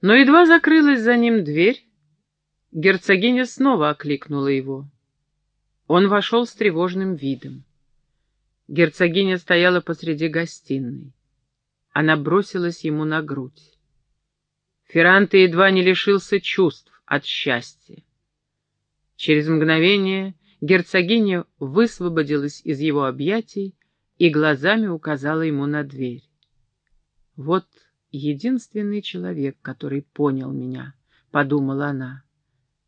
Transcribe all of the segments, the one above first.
Но едва закрылась за ним дверь, герцогиня снова окликнула его. Он вошел с тревожным видом. Герцогиня стояла посреди гостиной. Она бросилась ему на грудь. Ферранте едва не лишился чувств от счастья. Через мгновение герцогиня высвободилась из его объятий и глазами указала ему на дверь. «Вот единственный человек, который понял меня», — подумала она.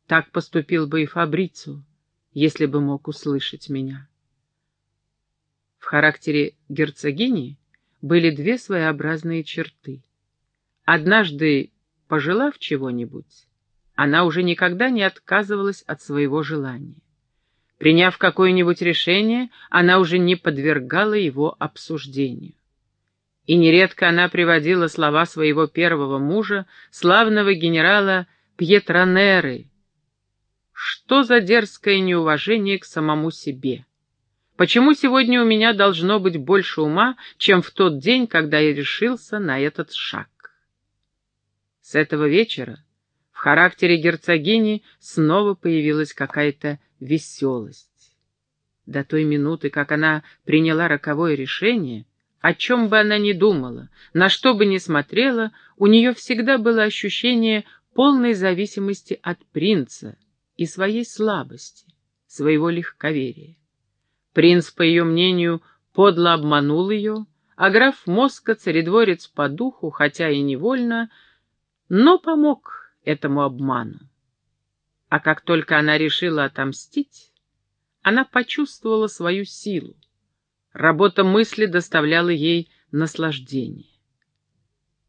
«Так поступил бы и Фабрицу, если бы мог услышать меня». В характере герцогини были две своеобразные черты. Однажды, пожелав чего-нибудь, она уже никогда не отказывалась от своего желания. Приняв какое-нибудь решение, она уже не подвергала его обсуждению. И нередко она приводила слова своего первого мужа, славного генерала Пьетронеры. Что за дерзкое неуважение к самому себе? Почему сегодня у меня должно быть больше ума, чем в тот день, когда я решился на этот шаг? С этого вечера в характере герцогини снова появилась какая-то веселость. До той минуты, как она приняла роковое решение, о чем бы она ни думала, на что бы ни смотрела, у нее всегда было ощущение полной зависимости от принца и своей слабости, своего легковерия. Принц, по ее мнению, подло обманул ее, а граф Моска, царедворец по духу, хотя и невольно, но помог этому обману. А как только она решила отомстить, она почувствовала свою силу. Работа мысли доставляла ей наслаждение.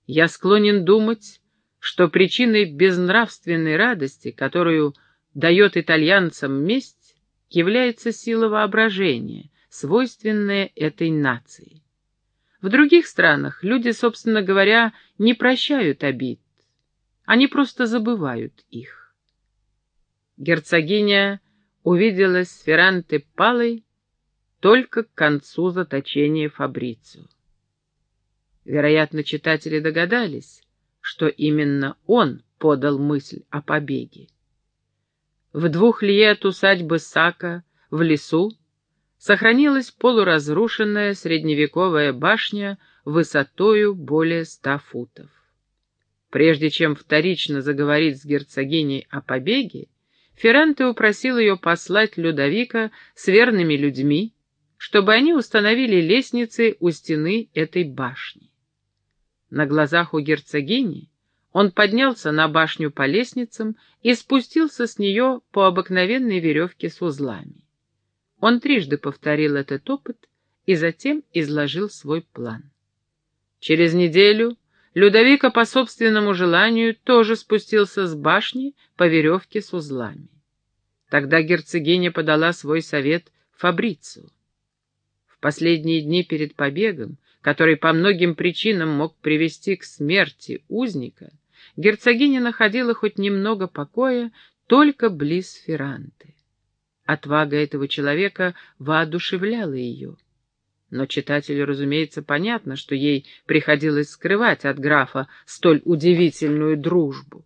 Я склонен думать, что причиной безнравственной радости, которую дает итальянцам месть, является сила воображения, свойственная этой нации. В других странах люди, собственно говоря, не прощают обид, они просто забывают их. Герцогиня увидела Сферанте Палой только к концу заточения Фабрицу. Вероятно, читатели догадались, что именно он подал мысль о побеге. В двух лье от усадьбы Сака в лесу сохранилась полуразрушенная средневековая башня высотою более ста футов. Прежде чем вторично заговорить с герцогиней о побеге, Ферранте упросил ее послать Людовика с верными людьми, чтобы они установили лестницы у стены этой башни. На глазах у герцогини он поднялся на башню по лестницам и спустился с нее по обыкновенной веревке с узлами. Он трижды повторил этот опыт и затем изложил свой план. Через неделю Людовика по собственному желанию тоже спустился с башни по веревке с узлами. Тогда герцогиня подала свой совет Фабрицу. Последние дни перед побегом, который по многим причинам мог привести к смерти узника, герцогиня находила хоть немного покоя только близ Ферранты. Отвага этого человека воодушевляла ее. Но читателю, разумеется, понятно, что ей приходилось скрывать от графа столь удивительную дружбу.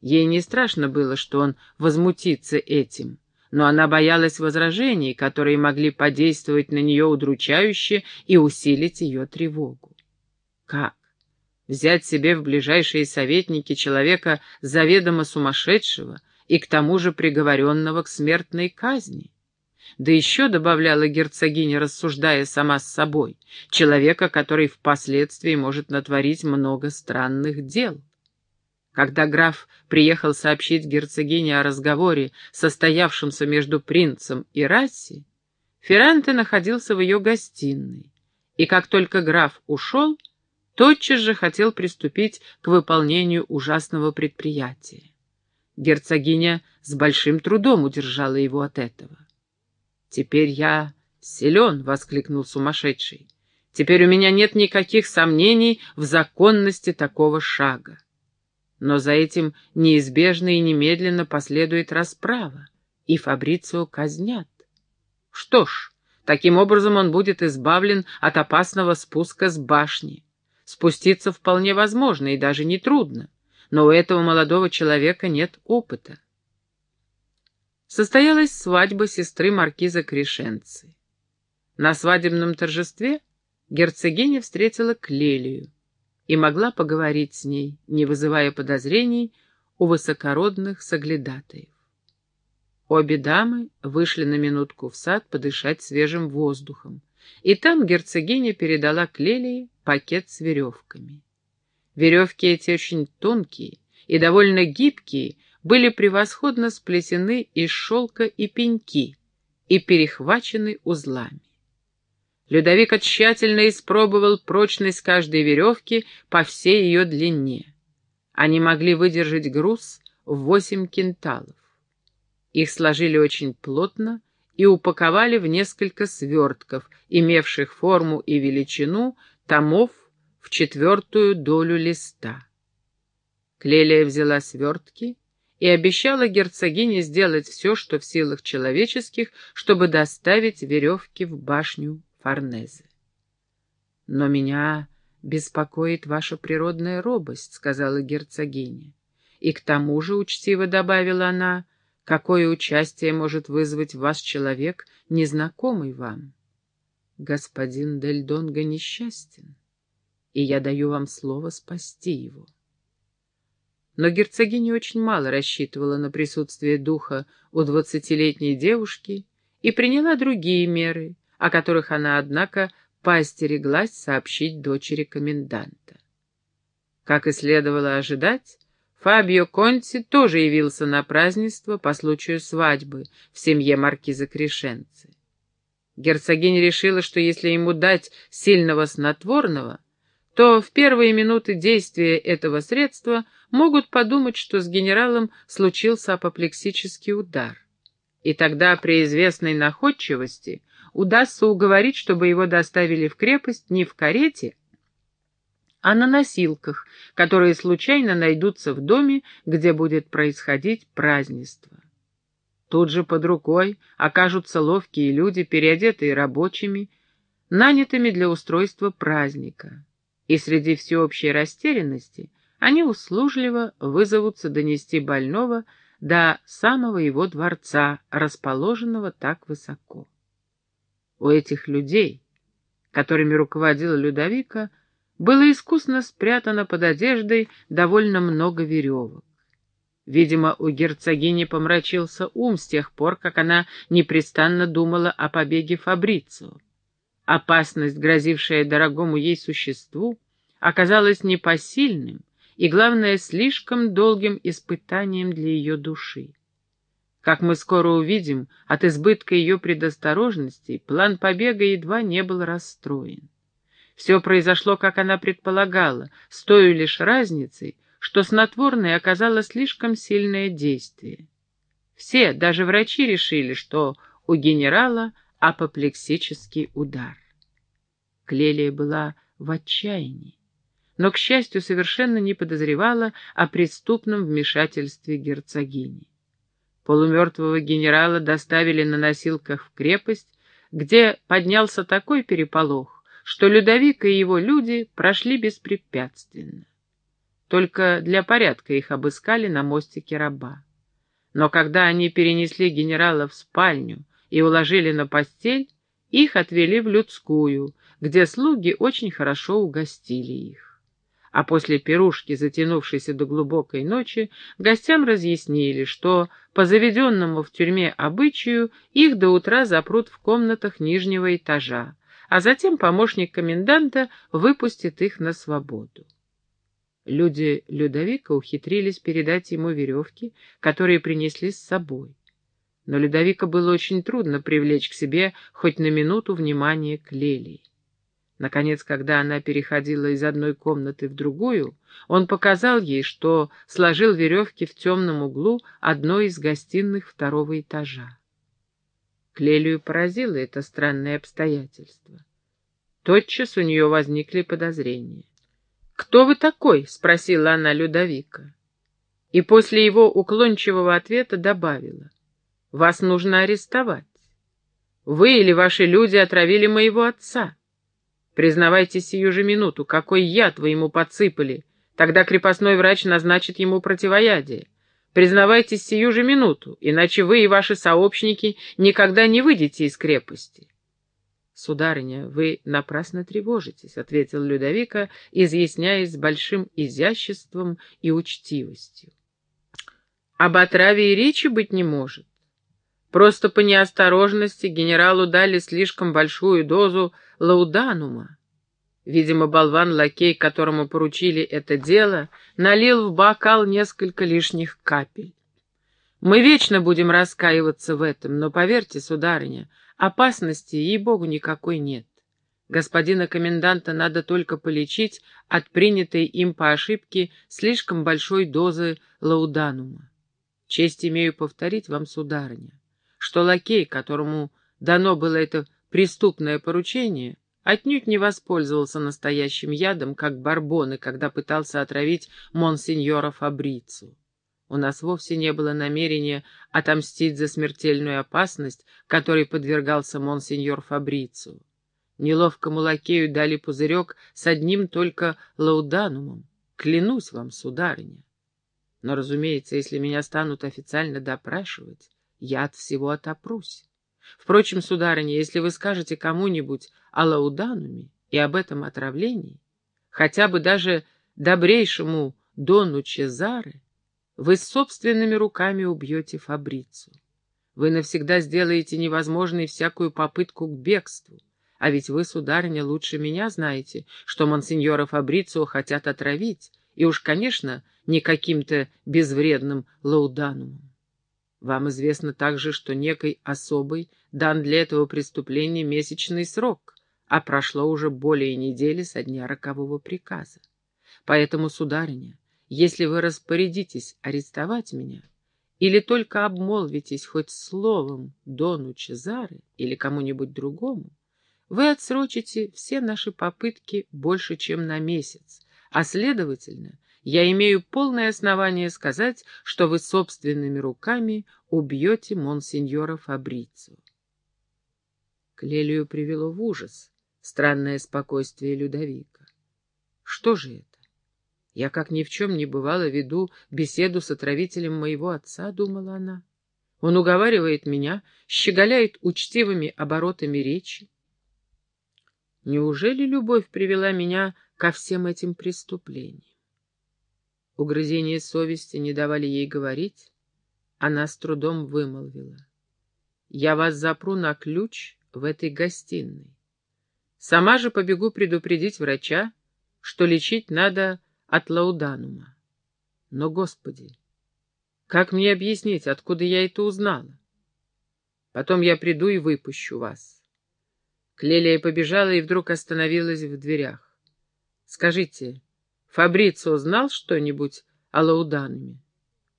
Ей не страшно было, что он возмутится этим, но она боялась возражений, которые могли подействовать на нее удручающе и усилить ее тревогу. Как? Взять себе в ближайшие советники человека заведомо сумасшедшего и к тому же приговоренного к смертной казни? Да еще добавляла герцогиня, рассуждая сама с собой, человека, который впоследствии может натворить много странных дел. Когда граф приехал сообщить герцогине о разговоре, состоявшемся между принцем и Расси, Ферранте находился в ее гостиной, и как только граф ушел, тотчас же хотел приступить к выполнению ужасного предприятия. Герцогиня с большим трудом удержала его от этого. «Теперь я силен!» — воскликнул сумасшедший. «Теперь у меня нет никаких сомнений в законности такого шага. Но за этим неизбежно и немедленно последует расправа, и Фабрицио казнят. Что ж, таким образом он будет избавлен от опасного спуска с башни. Спуститься вполне возможно и даже нетрудно, но у этого молодого человека нет опыта. Состоялась свадьба сестры маркиза Крешенцы. На свадебном торжестве герцогиня встретила Клелию и могла поговорить с ней, не вызывая подозрений у высокородных соглядатаев. Обе дамы вышли на минутку в сад подышать свежим воздухом, и там герцогиня передала Клелии пакет с веревками. Веревки эти очень тонкие и довольно гибкие, были превосходно сплетены из шелка и пеньки и перехвачены узлами. Людовик тщательно испробовал прочность каждой веревки по всей ее длине. Они могли выдержать груз в восемь кенталов. Их сложили очень плотно и упаковали в несколько свертков, имевших форму и величину томов в четвертую долю листа. Клелия взяла свертки и обещала герцогине сделать все, что в силах человеческих, чтобы доставить веревки в башню Форнезе. «Но меня беспокоит ваша природная робость», — сказала герцогиня. «И к тому же, — учтиво добавила она, — какое участие может вызвать в вас человек, незнакомый вам? Господин Дель Донго несчастен, и я даю вам слово спасти его». Но герцогиня очень мало рассчитывала на присутствие духа у двадцатилетней девушки и приняла другие меры, о которых она, однако, поостереглась сообщить дочери коменданта. Как и следовало ожидать, Фабио Конти тоже явился на празднество по случаю свадьбы в семье маркиза Крешенцы. Герцогиня решила, что если ему дать сильного снотворного, то в первые минуты действия этого средства могут подумать, что с генералом случился апоплексический удар. И тогда при известной находчивости удастся уговорить, чтобы его доставили в крепость не в карете, а на носилках, которые случайно найдутся в доме, где будет происходить празднество. Тут же под рукой окажутся ловкие люди, переодетые рабочими, нанятыми для устройства праздника и среди всеобщей растерянности они услужливо вызовутся донести больного до самого его дворца, расположенного так высоко. У этих людей, которыми руководила Людовика, было искусно спрятано под одеждой довольно много веревок. Видимо, у герцогини помрачился ум с тех пор, как она непрестанно думала о побеге Фабрицио. Опасность, грозившая дорогому ей существу, оказалась непосильным и, главное, слишком долгим испытанием для ее души. Как мы скоро увидим, от избытка ее предосторожностей план побега едва не был расстроен. Все произошло, как она предполагала, с той лишь разницей, что снотворное оказало слишком сильное действие. Все, даже врачи, решили, что у генерала апоплексический удар. Клелия была в отчаянии но, к счастью, совершенно не подозревала о преступном вмешательстве герцогини. Полумертвого генерала доставили на носилках в крепость, где поднялся такой переполох, что Людовик и его люди прошли беспрепятственно. Только для порядка их обыскали на мостике раба. Но когда они перенесли генерала в спальню и уложили на постель, их отвели в людскую, где слуги очень хорошо угостили их а после пирушки, затянувшейся до глубокой ночи, гостям разъяснили, что по заведенному в тюрьме обычаю их до утра запрут в комнатах нижнего этажа, а затем помощник коменданта выпустит их на свободу. Люди Людовика ухитрились передать ему веревки, которые принесли с собой. Но Людовика было очень трудно привлечь к себе хоть на минуту внимание к Лелии. Наконец, когда она переходила из одной комнаты в другую, он показал ей, что сложил веревки в темном углу одной из гостиных второго этажа. Клелию поразило это странное обстоятельство. Тотчас у нее возникли подозрения. «Кто вы такой?» — спросила она Людовика. И после его уклончивого ответа добавила. «Вас нужно арестовать. Вы или ваши люди отравили моего отца». Признавайте сию же минуту, какой яд вы ему подсыпали, Тогда крепостной врач назначит ему противоядие. Признавайтесь сию же минуту, иначе вы и ваши сообщники никогда не выйдете из крепости. «Сударыня, вы напрасно тревожитесь», — ответил Людовика, изъясняясь большим изяществом и учтивостью. «Об отраве и речи быть не может. Просто по неосторожности генералу дали слишком большую дозу лауданума. Видимо, болван-лакей, которому поручили это дело, налил в бокал несколько лишних капель. Мы вечно будем раскаиваться в этом, но поверьте, сударыня, опасности, ей-богу, никакой нет. Господина коменданта надо только полечить от принятой им по ошибке слишком большой дозы лауданума. Честь имею повторить вам, сударыня, что лакей, которому дано было это преступное поручение, отнюдь не воспользовался настоящим ядом, как барбоны, когда пытался отравить монсеньора Фабрицу. У нас вовсе не было намерения отомстить за смертельную опасность, которой подвергался монсеньор Фабрицу. Неловкому лакею дали пузырек с одним только лауданумом. Клянусь вам, сударыня. Но, разумеется, если меня станут официально допрашивать, я от всего отопрусь. Впрочем, сударыня, если вы скажете кому-нибудь о Лаудануме и об этом отравлении, хотя бы даже добрейшему Дону Чезаре, вы собственными руками убьете Фабрицу. Вы навсегда сделаете невозможной всякую попытку к бегству. А ведь вы, сударыня, лучше меня знаете, что монсеньора Фабрицио хотят отравить, и уж, конечно, не каким-то безвредным лауданумом. Вам известно также, что некой особой дан для этого преступления месячный срок, а прошло уже более недели со дня рокового приказа. Поэтому, сударыня, если вы распорядитесь арестовать меня, или только обмолвитесь хоть словом Дону Чезаре или кому-нибудь другому, вы отсрочите все наши попытки больше, чем на месяц, а, следовательно, я имею полное основание сказать, что вы собственными руками убьете монсеньора Фабрицу. Клелию привело в ужас странное спокойствие Людовика. Что же это? Я, как ни в чем не бывало, веду беседу с отравителем моего отца, — думала она. Он уговаривает меня, щеголяет учтивыми оборотами речи. Неужели любовь привела меня ко всем этим преступлениям? Угрызения совести не давали ей говорить. Она с трудом вымолвила. «Я вас запру на ключ в этой гостиной. Сама же побегу предупредить врача, что лечить надо от лауданума. Но, Господи, как мне объяснить, откуда я это узнала? Потом я приду и выпущу вас». Клелия побежала и вдруг остановилась в дверях. «Скажите, Фабрицио знал что-нибудь о Лаудануме?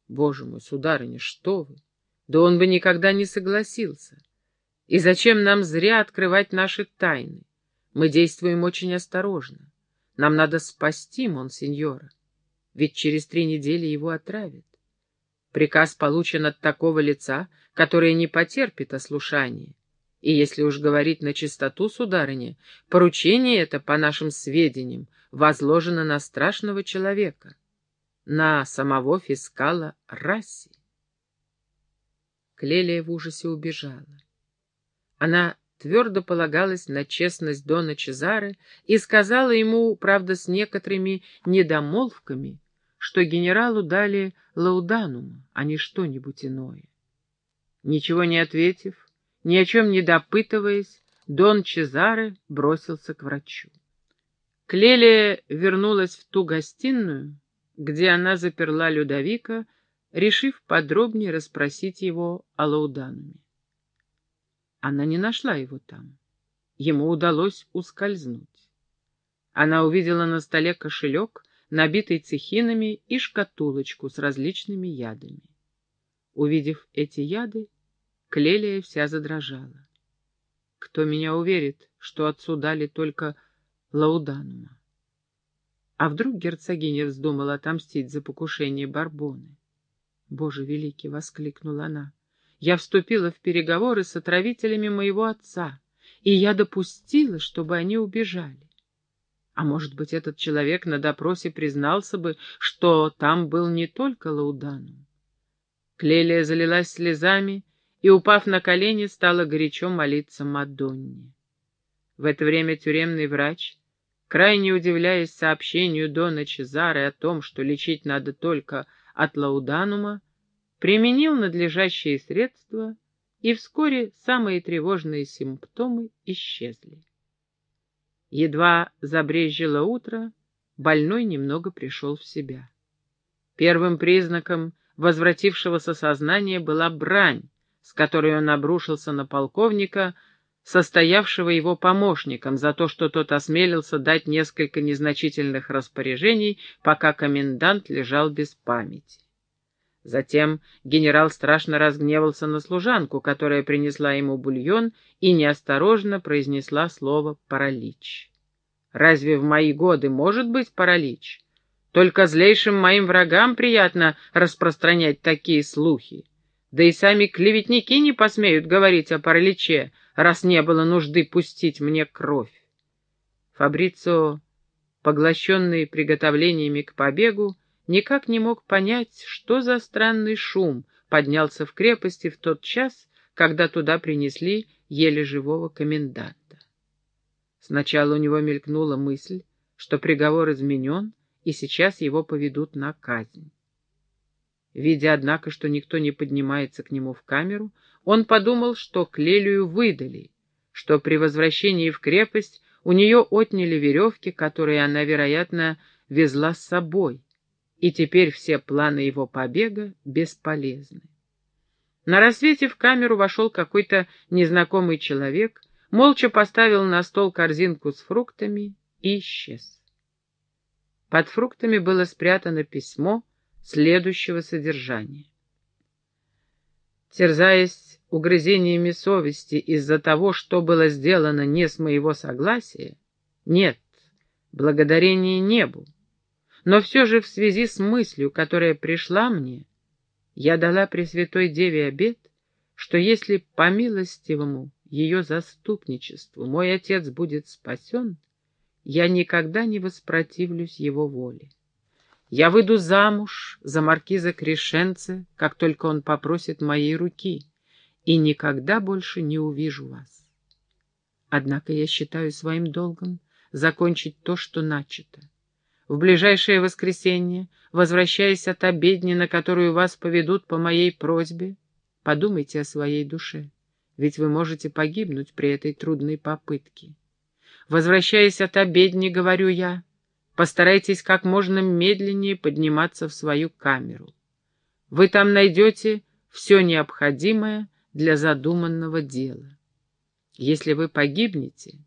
Боже мой, сударыня, что вы! Да он бы никогда не согласился. И зачем нам зря открывать наши тайны? Мы действуем очень осторожно. Нам надо спасти монсеньора, ведь через три недели его отравят. Приказ получен от такого лица, которое не потерпит ослушания. И если уж говорить на чистоту, сударыня, поручение это, по нашим сведениям, возложено на страшного человека, на самого фискала Расси. Клелия в ужасе убежала. Она твердо полагалась на честность Дона Чезары и сказала ему, правда, с некоторыми недомолвками, что генералу дали лауданум, а не что-нибудь иное. Ничего не ответив, ни о чем не допытываясь, Дон Чезаре бросился к врачу. Клелия вернулась в ту гостиную, где она заперла Людовика, решив подробнее расспросить его о Лаудануме. Она не нашла его там. Ему удалось ускользнуть. Она увидела на столе кошелек, набитый цехинами, и шкатулочку с различными ядами. Увидев эти яды, Клелия вся задрожала. Кто меня уверит, что отцу дали только лауданума? А вдруг герцогиня вздумала отомстить за покушение Барбоны? «Боже великий!» — воскликнула она. «Я вступила в переговоры с отравителями моего отца, и я допустила, чтобы они убежали. А может быть, этот человек на допросе признался бы, что там был не только Лауданум. Клелия залилась слезами и, упав на колени, стала горячо молиться Мадонне. В это время тюремный врач, крайне удивляясь сообщению Дона Чезары о том, что лечить надо только от лауданума, применил надлежащие средства, и вскоре самые тревожные симптомы исчезли. Едва забрежило утро, больной немного пришел в себя. Первым признаком возвратившегося сознания была брань, с которой он обрушился на полковника, состоявшего его помощником, за то, что тот осмелился дать несколько незначительных распоряжений, пока комендант лежал без памяти. Затем генерал страшно разгневался на служанку, которая принесла ему бульон и неосторожно произнесла слово «паралич». «Разве в мои годы может быть паралич? Только злейшим моим врагам приятно распространять такие слухи. Да и сами клеветники не посмеют говорить о параличе, раз не было нужды пустить мне кровь». Фабрицо, поглощенный приготовлениями к побегу, никак не мог понять, что за странный шум поднялся в крепости в тот час, когда туда принесли еле живого коменданта. Сначала у него мелькнула мысль, что приговор изменен, и сейчас его поведут на казнь. Видя, однако, что никто не поднимается к нему в камеру, он подумал, что Клелию выдали, что при возвращении в крепость у нее отняли веревки, которые она, вероятно, везла с собой, и теперь все планы его побега бесполезны. На рассвете в камеру вошел какой-то незнакомый человек, молча поставил на стол корзинку с фруктами и исчез. Под фруктами было спрятано письмо следующего содержания. Терзаясь угрызениями совести из-за того, что было сделано не с моего согласия, нет, благодарения небу, но все же в связи с мыслью, которая пришла мне, я дала Пресвятой Деве обет, что если по милостивому ее заступничеству мой отец будет спасен, я никогда не воспротивлюсь его воле. Я выйду замуж за маркиза Крешенце, как только он попросит моей руки, и никогда больше не увижу вас. Однако я считаю своим долгом закончить то, что начато. В ближайшее воскресенье, возвращаясь от обедни, на которую вас поведут по моей просьбе, подумайте о своей душе, ведь вы можете погибнуть при этой трудной попытке. Возвращаясь от обедни, говорю я, постарайтесь как можно медленнее подниматься в свою камеру. Вы там найдете все необходимое для задуманного дела. Если вы погибнете,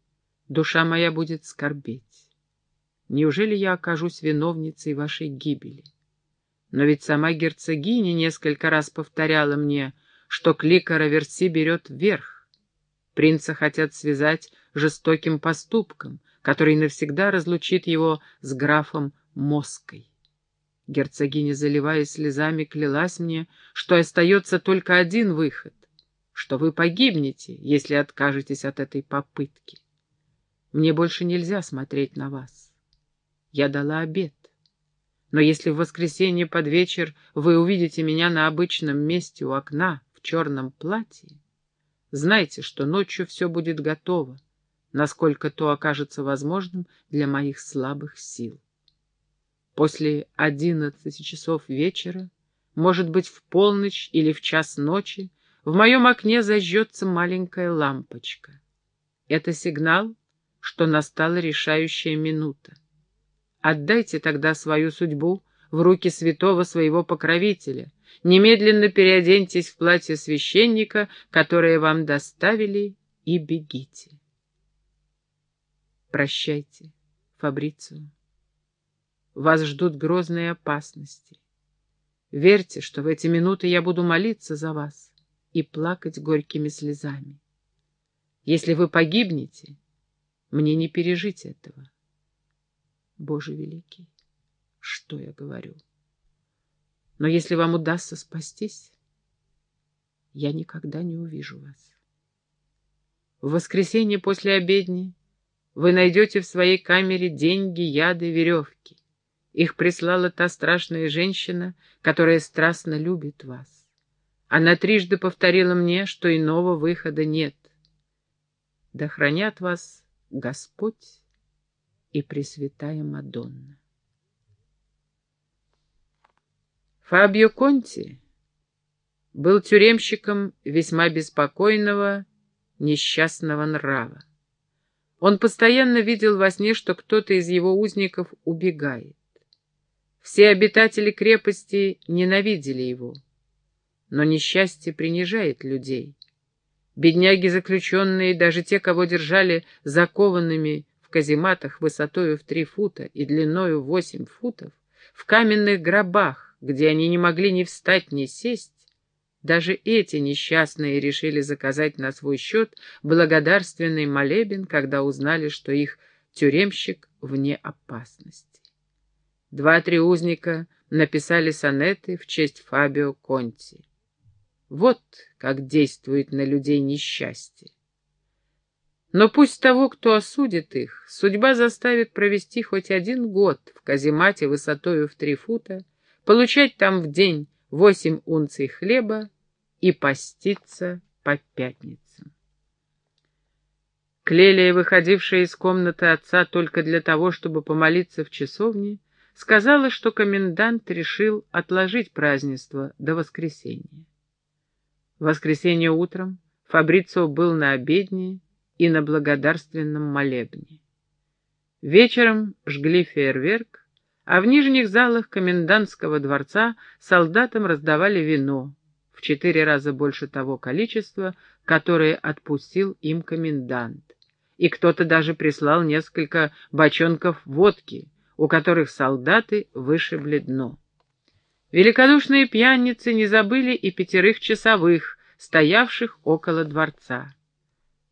душа моя будет скорбеть. Неужели я окажусь виновницей вашей гибели? Но ведь сама герцогиня несколько раз повторяла мне, что клика Раверси берет вверх. Принца хотят связать жестоким поступком, который навсегда разлучит его с графом Моской. Герцогиня, заливаясь слезами, клялась мне, что остается только один выход, что вы погибнете, если откажетесь от этой попытки. Мне больше нельзя смотреть на вас. Я дала обед. Но если в воскресенье под вечер вы увидите меня на обычном месте у окна в черном платье, знайте, что ночью все будет готово, насколько то окажется возможным для моих слабых сил. После одиннадцати часов вечера, может быть, в полночь или в час ночи, в моем окне зажжется маленькая лампочка. Это сигнал, что настала решающая минута. Отдайте тогда свою судьбу в руки святого своего покровителя. Немедленно переоденьтесь в платье священника, которое вам доставили, и бегите. Прощайте, Фабрицио. Вас ждут грозные опасности. Верьте, что в эти минуты я буду молиться за вас и плакать горькими слезами. Если вы погибнете, мне не пережить этого. Боже великий, что я говорю? Но если вам удастся спастись, я никогда не увижу вас. В воскресенье после обедни вы найдете в своей камере деньги, яды, веревки. Их прислала та страшная женщина, которая страстно любит вас. Она трижды повторила мне, что иного выхода нет. Да хранят вас Господь и Пресвятая Мадонна. Фабио Конти был тюремщиком весьма беспокойного, несчастного нрава. Он постоянно видел во сне, что кто-то из его узников убегает. Все обитатели крепости ненавидели его. Но несчастье принижает людей. Бедняги заключенные, даже те, кого держали закованными в казематах высотою в три фута и длиною восемь футов, в каменных гробах, где они не могли ни встать, ни сесть, даже эти несчастные решили заказать на свой счет благодарственный молебен, когда узнали, что их тюремщик вне опасности. Два-три узника написали сонеты в честь Фабио Конти. Вот как действует на людей несчастье. Но пусть того, кто осудит их, судьба заставит провести хоть один год в каземате высотою в три фута, получать там в день восемь унций хлеба и поститься по пятницам. Клелия, выходившая из комнаты отца только для того, чтобы помолиться в часовне, сказала, что комендант решил отложить празднество до воскресенья. В воскресенье утром Фабрицио был на обедне и на благодарственном молебне. Вечером жгли фейерверк, а в нижних залах комендантского дворца солдатам раздавали вино, в четыре раза больше того количества, которое отпустил им комендант. И кто-то даже прислал несколько бочонков водки, у которых солдаты вышибли дно. Великодушные пьяницы не забыли и пятерых часовых, стоявших около дворца.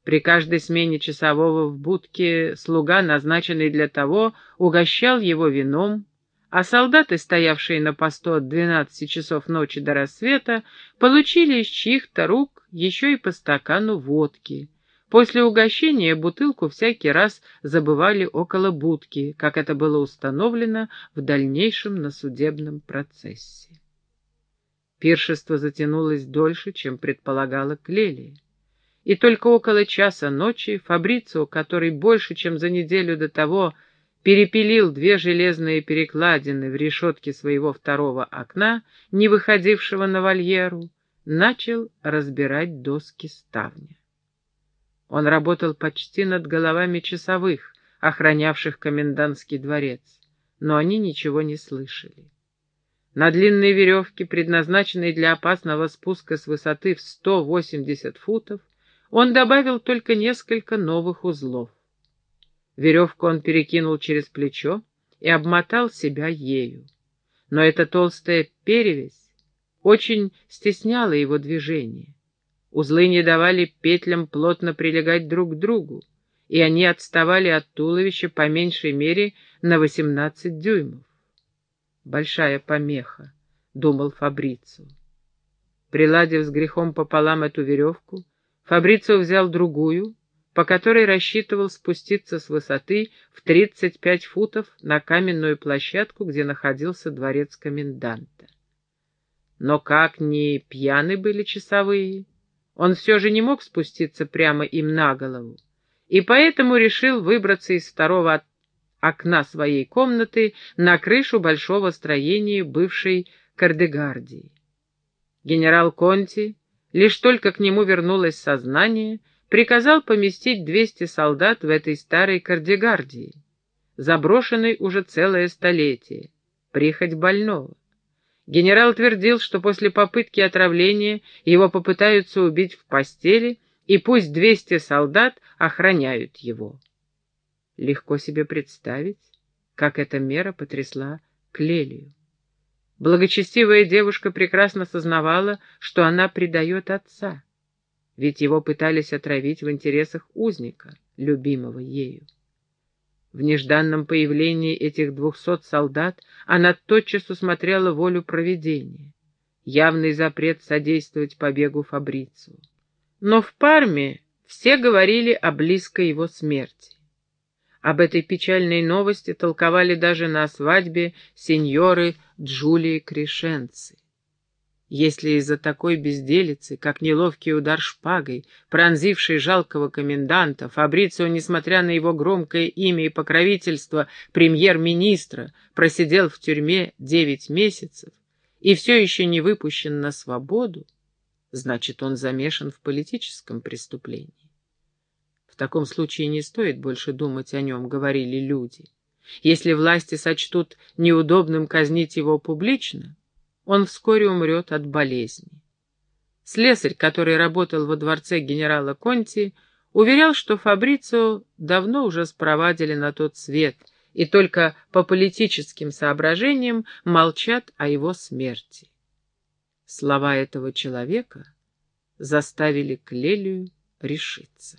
При каждой смене часового в будке слуга, назначенный для того, угощал его вином, а солдаты, стоявшие на посту от двенадцати часов ночи до рассвета, получили из чьих-то рук еще и по стакану водки. После угощения бутылку всякий раз забывали около будки, как это было установлено в дальнейшем на судебном процессе. Пиршество затянулось дольше, чем предполагала Клелия. И только около часа ночи Фабрицио, который больше, чем за неделю до того, перепилил две железные перекладины в решетке своего второго окна, не выходившего на вольеру, начал разбирать доски ставня. Он работал почти над головами часовых, охранявших комендантский дворец, но они ничего не слышали. На длинной веревке, предназначенной для опасного спуска с высоты в 180 футов, он добавил только несколько новых узлов. Веревку он перекинул через плечо и обмотал себя ею. Но эта толстая перевязь очень стесняла его движение. Узлы не давали петлям плотно прилегать друг к другу, и они отставали от туловища по меньшей мере на восемнадцать дюймов. «Большая помеха», — думал Фабрицу. Приладив с грехом пополам эту веревку, Фабрицу взял другую, по которой рассчитывал спуститься с высоты в 35 футов на каменную площадку, где находился дворец коменданта. Но как ни пьяны были часовые, он все же не мог спуститься прямо им на голову, и поэтому решил выбраться из второго окна своей комнаты на крышу большого строения бывшей Кардегардии. Генерал Конти, лишь только к нему вернулось сознание, — приказал поместить 200 солдат в этой старой кардигардии, заброшенной уже целое столетие, прихоть больного. Генерал твердил, что после попытки отравления его попытаются убить в постели, и пусть 200 солдат охраняют его. Легко себе представить, как эта мера потрясла Клелию. Благочестивая девушка прекрасно сознавала, что она предает отца ведь его пытались отравить в интересах узника, любимого ею. В нежданном появлении этих двухсот солдат она тотчас усмотрела волю провидения, явный запрет содействовать побегу Фабрицу. Но в Парме все говорили о близкой его смерти. Об этой печальной новости толковали даже на свадьбе сеньоры Джулии Крешенцы. Если из-за такой безделицы, как неловкий удар шпагой, пронзивший жалкого коменданта, Фабрицио, несмотря на его громкое имя и покровительство премьер-министра, просидел в тюрьме девять месяцев и все еще не выпущен на свободу, значит, он замешан в политическом преступлении. В таком случае не стоит больше думать о нем, говорили люди. Если власти сочтут неудобным казнить его публично, он вскоре умрет от болезни. Слесарь, который работал во дворце генерала Конти, уверял, что Фабрицио давно уже спровадили на тот свет и только по политическим соображениям молчат о его смерти. Слова этого человека заставили Клелию решиться.